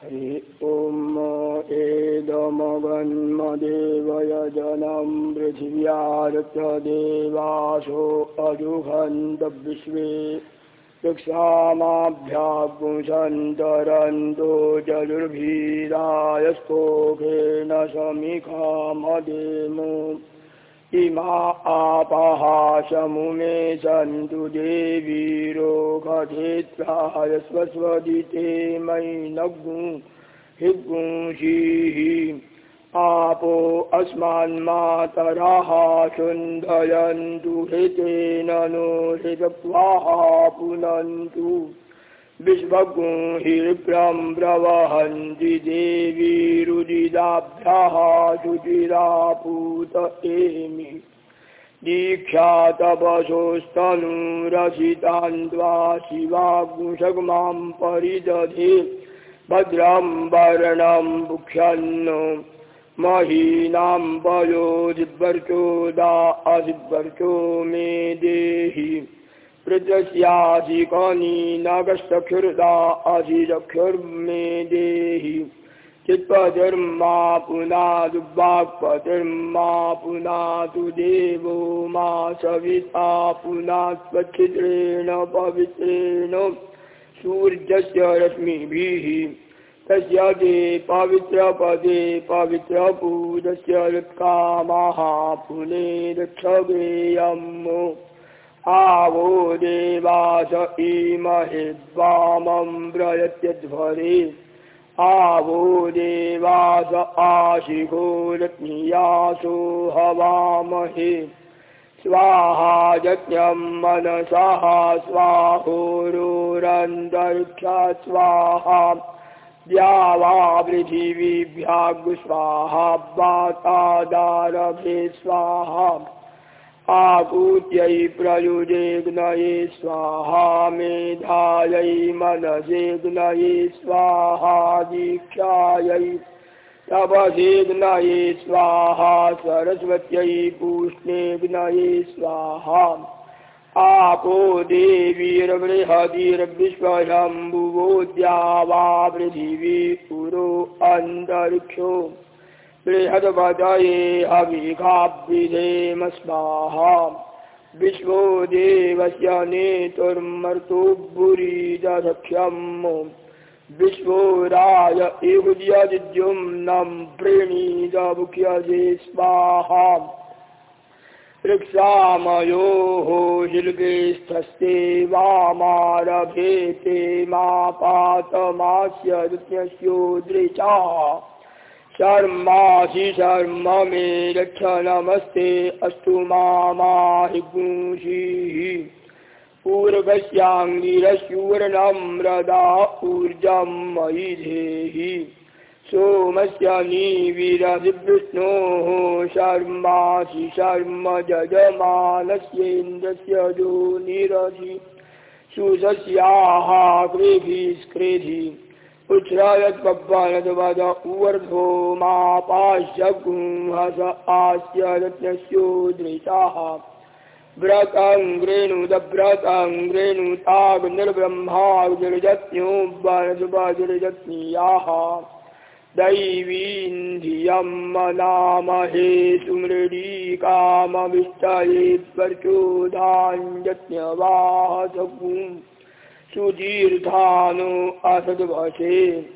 हरि ॐ एदमगन्मदेवय जनं पृथिव्यारत्य देवासो अजुहन्त विश्वे क्षामाभ्यापुंसन्तरन्तो जलुर्भीरायस्कोकेन समिखामदेमो। इमा आपहासमुमे सन्तु देवीरो गधेत्राय स्वस्वदिते मयि नगु हिगुंषीः आपो अस्मान्मातरः शुन्धयन्तु हृतेन नो हृतत्वाः पुनन्तु विश्वगुंहिर्भ्रं प्रवहन्ति देवीरुदिदाभ्यः शुचिरापूत एमि। दीक्षातपसोस्तनुरसितान्त्वा शिवागुषग्मां परिदधे। भद्रं वर्णं बुक्षन्नो महीनां पयोदिवर्चोदा अधिवर्चो मे देहि पृथस्याधिकनी नगश्चक्षुर्दा अधिचक्षुर्मे देहि चित्पतिर्मा पुनादुवाक्पतिर्मा पुनातु देवो मा सविता पुना स्वच्छिद्रेण पवित्रेण। सूर्यस्य रश्मिभिः तस्य ते पवित्रपदे पवित्रपूजस्य ऋत्कामाः पुनेरक्षवेयम् आवो देवास इमहिद्वामं व्रयत्यध्वरे आवो देवास आशिखो रत्नीयासो हवामहे। स्वाहा यज्ञं मनसः स्वाहोरोरन्तरिक्षा स्वाहा द्यावा पृथिवीभ्यागु स्वाहा वातादारभे स्वाहा आकूत्यै प्रयुजेग्नये स्वाहा मेधायै मनसेग्नये स्वाहा दीक्षायै तपसेग्नये स्वाहा सरस्वत्यै पूष्णेग्नये स्वाहा। आपो देवीर्बृहतिर्विश्वशम्भुवोद्या वा पृथिवी पुरो अन्तरिक्षो श्रीहदभजाये अभिघाभिधेमस्वाहा विश्व देवस्य नेतुर्मर्तुभुरीदख्यम् विश्वो राय इहुद्यजिद्युम्नं प्रणीदमुख्यजे स्वाहा ऋक्षामयोः ते वामारभेते पात दृत्यस्योदृचा शर्मासि शर्म मे रक्ष नमस्ते। अस्तु मामाहिगुंषीः पूर्वस्याङ्गिरशूर्णं ऊर्जं मयि धेहि। सोमस्य निविरधिविष्णोः शर्मासि शर्म यजमानस्येन्द्रस्य जो निरधि सुषस्याः कृभिस्कृधि उच्छ्रयत्पवनद्वद ऊर्ध्वो मापाश्यगुंहस आस्य रत्नस्योदृताः व्रतङ्ग्रेणुदव्रतङ्ग्रेणुताग्निर्ब्रह्माग्निर्जत्न्यो वनद्वजर्जत्नीयाः दैवीन्धियं मनामहे सुमृडीकामविष्टये त्वर्चोदाञ्जज्ञवाहसगुम् सुदीर्घानो असद्वशे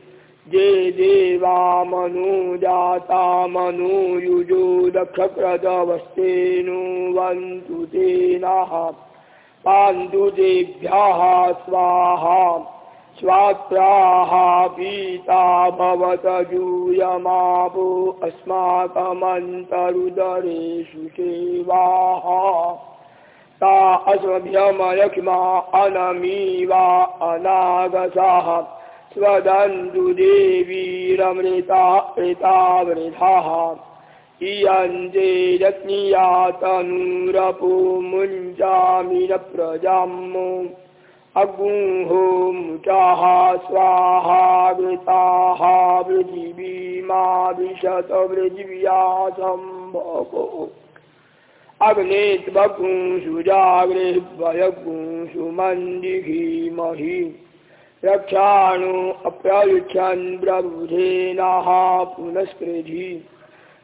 जे देवामनुजातामनुयुजो दक्षप्रदवस्तेनो वन्तु तेनः। पान्तु तेभ्यः स्वाहा। स्वात्राः पीता भवत जूयमापो अस्माकमन्तरुदरेषु सेवाः ता अस्मभ्यमलक्ष्मा अनमीवा अनागसाः। स्वदन्तु देवीरमृता कृतावृधाः इयन्ते रत्नीया तनूरपो मुञ्चामि न प्रजाम्। अगुंहो मुचाः स्वाहा वृताः पृथिवीमा विशत पृथिव्या सम्भवो अग्नेत्वपुंसु जागृह्वयपुंसु मन्दिघीमहि रक्षाणु अप्रयुच्छन् प्रबुधेनाः पुनस्कृधि।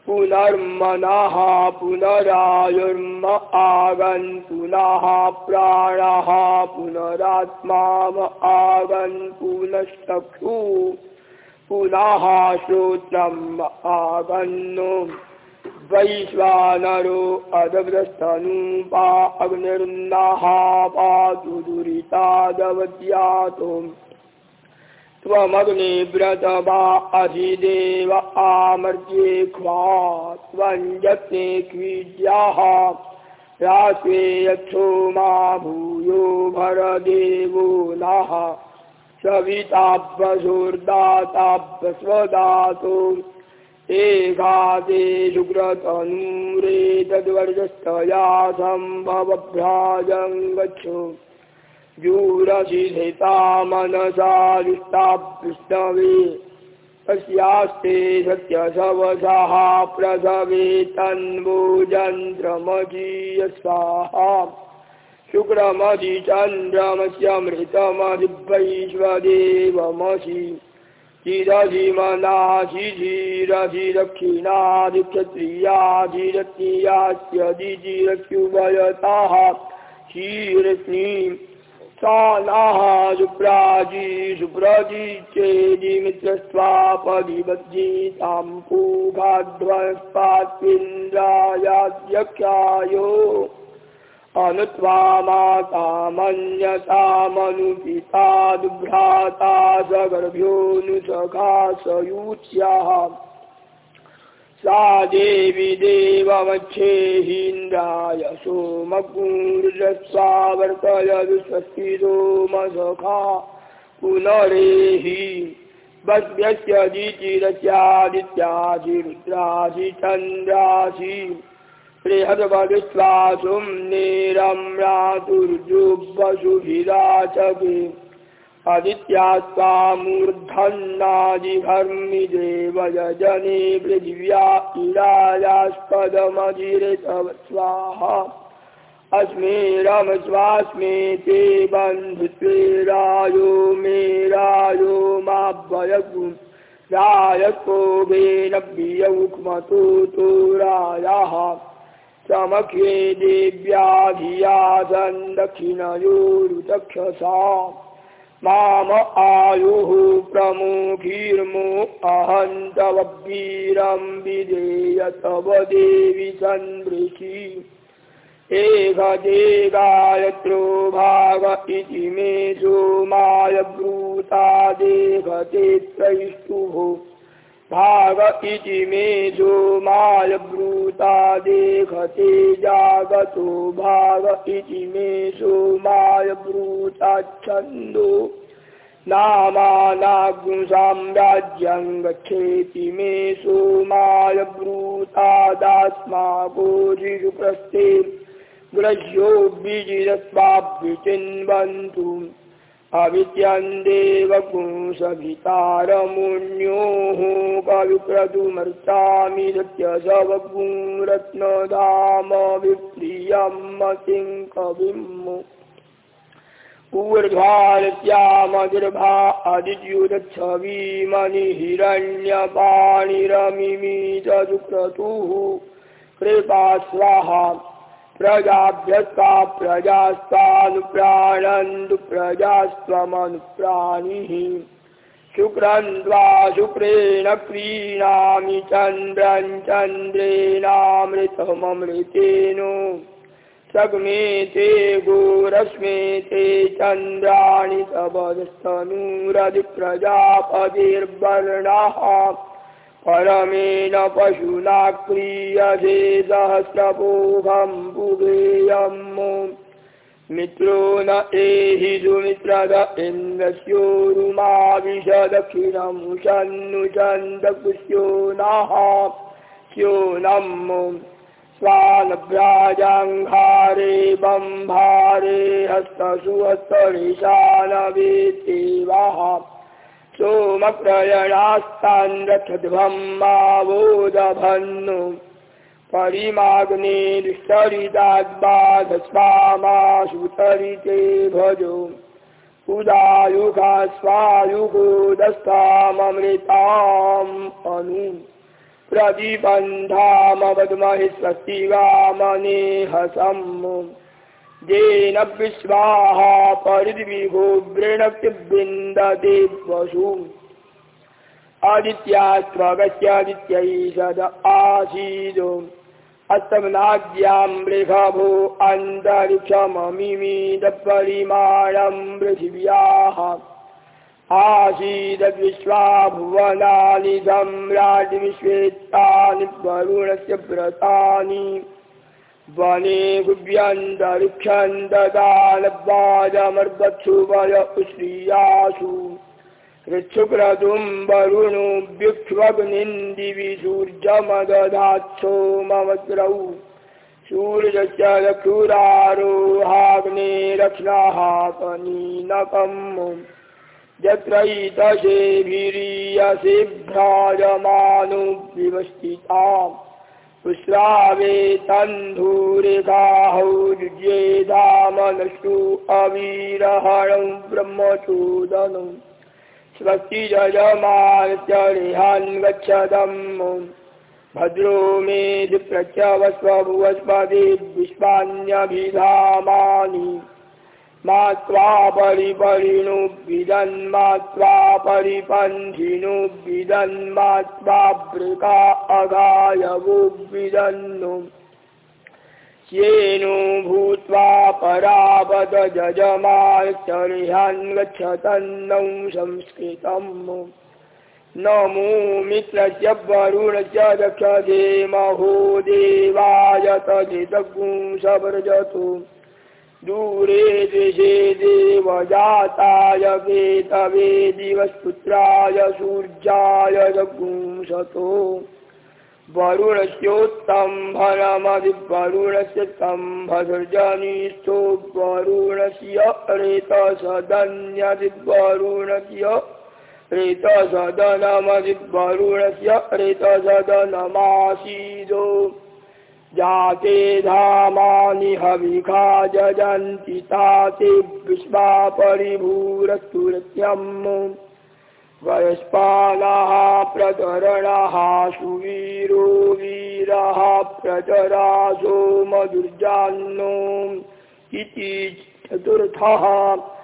पुनर्मनः पुनरायुर्म आगन् पुनः प्राणः पुनरात्माम आगन् पुनश्चक्षु पुनः श्रोत्रम् आगन्नो वैश्वानरो अदव्रस्तनूपा अग्निर्नाः पातु दुरितादवद्यातुम् त्वमग्निव्रत वा अधिदेव आमर्त्ये ख्वा त्वञ्जत्ने क्वीड्याः रास्वे यच्छो मा भूयो भरदेवो नः। सविताभ्यसोर्दाताभ्यस्वदातु एकादे शुक्रतनूरेतद्वर्जस्तया सम्भवभ्राजं गच्छो। जूरसिधिता मनसा दुष्टापृष्णवे तस्यास्ते सत्यसवसः प्रसवे तन्वोजन्त्रमजीय स्वाहा शुक्रमधिचन्द्रमस्यमृतमधिवैश्वदेवमसि चिरधिमनाशिधिरधिरक्षिणाधिक्षत्रियाधिरत्नीयास्यधिजिरक्षुभयताः क्षीरस्नीं सा नाः सुप्राजी सुप्रजी चेदिमित्रस्वापधिबद्धीतां पूगाध्वस्पात्विन्द्रायाध्यक्षायो अनुत्वा मातामन्यतामनुपिता दुभ्राता सगर्भ्योऽनुसखा सयूच्याः सा देवी देवमच्छेहीन्द्राय सोमपूर्जस्वावर्तयदु स्वस्ति सोमसखा पुनरेहि वस्व्यस्य दिचिरस्यादित्यादिरुद्रादिचन्द्रासि बृहद्वविश्वासुं नेरम्रातुर्जुग्वसुभिराचके अदित्या स्वामूर्धन्नादिधर्मि देवयजने पृथिव्या इरायास्पदमधिरितव स्वाहा अस्मे रमस्वास्मे ते बन्धुत्वे रायो मे रायो माभ्वयतु रायको वेनव्यौक्मतो तो रायाः समख्ये देव्या धिया दक्षिणयोरुचक्षसा माम आयुः प्रमुखीर्मो अहन्तववीरं विधेय तव देवि सन्दृशी। एकदेगायत्रो भाग इति मे सोमाय ब्रूता देहते त्रैष्टुः भाग इति मे सोमाय ब्रूता देहते जागतो भाग इति मे सोमाय ब्रूता छन्दो। नामानाग्साम्राज्यं गच्छेति मे सोमाय ब्रूतादास्मागोजिषुप्रस्थे ग्रह्यो बीजिरस्वाभ्युचिन्वन्तु अविद्यं देवपुंसभितारमुण्योः कविक्रतुमर्चामि सत्यसवपुं रत्नधाम विप्रियं मतिं कविम् ऊर्ध्वारस्यामगिर्भा अदिद्युदच्छवीमणिहिरण्यपाणिरमिमीतदुक्रतुः कृपा स्वाहा प्रजाभ्यस्ता प्रजास्तानुप्राणन्तु प्रजास्त्वमनुप्राणिः। शुक्रं द्वा शुक्रेण क्रीणामि चन्द्रं चन्द्रेणामृतममृतेन। सग्मे ते गोरश्मे ते चन्द्राणि तपस्तनूरधिप्रजापतिर्वर्णाः परमेण पशुना सहस्रपोहं पुगेयम् मित्रो न एहि सुमित्रद इन्द्रस्योरुमाविशदक्षिणं शन्नु चन्दपुष्यो नः। स्यो नम् स्वानभ्राजाङ्घारे बम्भारे हस्तसुहस्तनिशानवेत्तेवाः सोमप्रयणास्तान् रथध्वं मावोदभन्नु परिमाग्नेरिष्टरिदाद्बाधस्वामाशुतरिते भजो। उदायुगा स्वायुगोदस्ताममृताम् अनु। प्रतिबन्धामवद्महि स्वस्ति वामनेहसम् येन विश्वाः परिद्विभो वृणक्तिविन्दति वसु आदित्या स्वगस्यादित्यै सद आसीदो। अस्तमनाद्यां मृगभो अन्तरिक्षममिमीदपरिमाणं पृथिव्याः। आसीदद्विश्वा भुवनानि सम्राट् विश्वेत्तानि वरुणस्य व्रतानि वने गुव्यन्तरिक्षन्तदानवाजमर्वत्सुवय उश्रियासु। ऋक्षुक्रतुम्बरुणोऽभ्युक्ष्वग्निन्दिवि सूर्यमदधात्सो ममद्रौ सूर्यस्य रक्षुरारोहाग्नेरक्ष्णः कनीनकम् यत्रैतशेभिरीयसेभ्राजमानो विवस्थिताम् पुश्रावे तन्धूरिकाहौ युज्येधामनष्टु अवीरहणं ब्रह्मचोदनं। स्वस्ति गच्छदम्। भद्रो मेधिप्रत्यवस्वभुवस्पदे विश्वान्यभिधामानि मा त्वा परिपरिणु विदन्मा त्वा परिपन्थिनु विदन्मा त्वावृका अगायवो विदन्नु। येनु भूत्वा परावद जजमाचर्ह्यान् गच्छतन्नौ संस्कृतम्। नमो मित्रस्य वरुणस्य दक्षदे महो देवाय तजिदगुंसव्रजतु दूरे दृशे देवजाताय वेतवे दिवस्पुत्राय सूर्याय जगुंसतो। वरुणस्योत्तम्भनमधिवरुणस्य स्तम्भसर्जनिष्ठो वरुणस्य रेतसदन्यधिवरुणस्य रेतसदनमधिवरुणस्य रेतसदनमासीदो जाते धामानि हविखा जजन्ति ताते विश्वा परिभूरस्तुत्यम् वयस्पानः प्रतरणः सुवीरो वीरः प्रचरासो मधुर्जान्नो इति चतुर्थः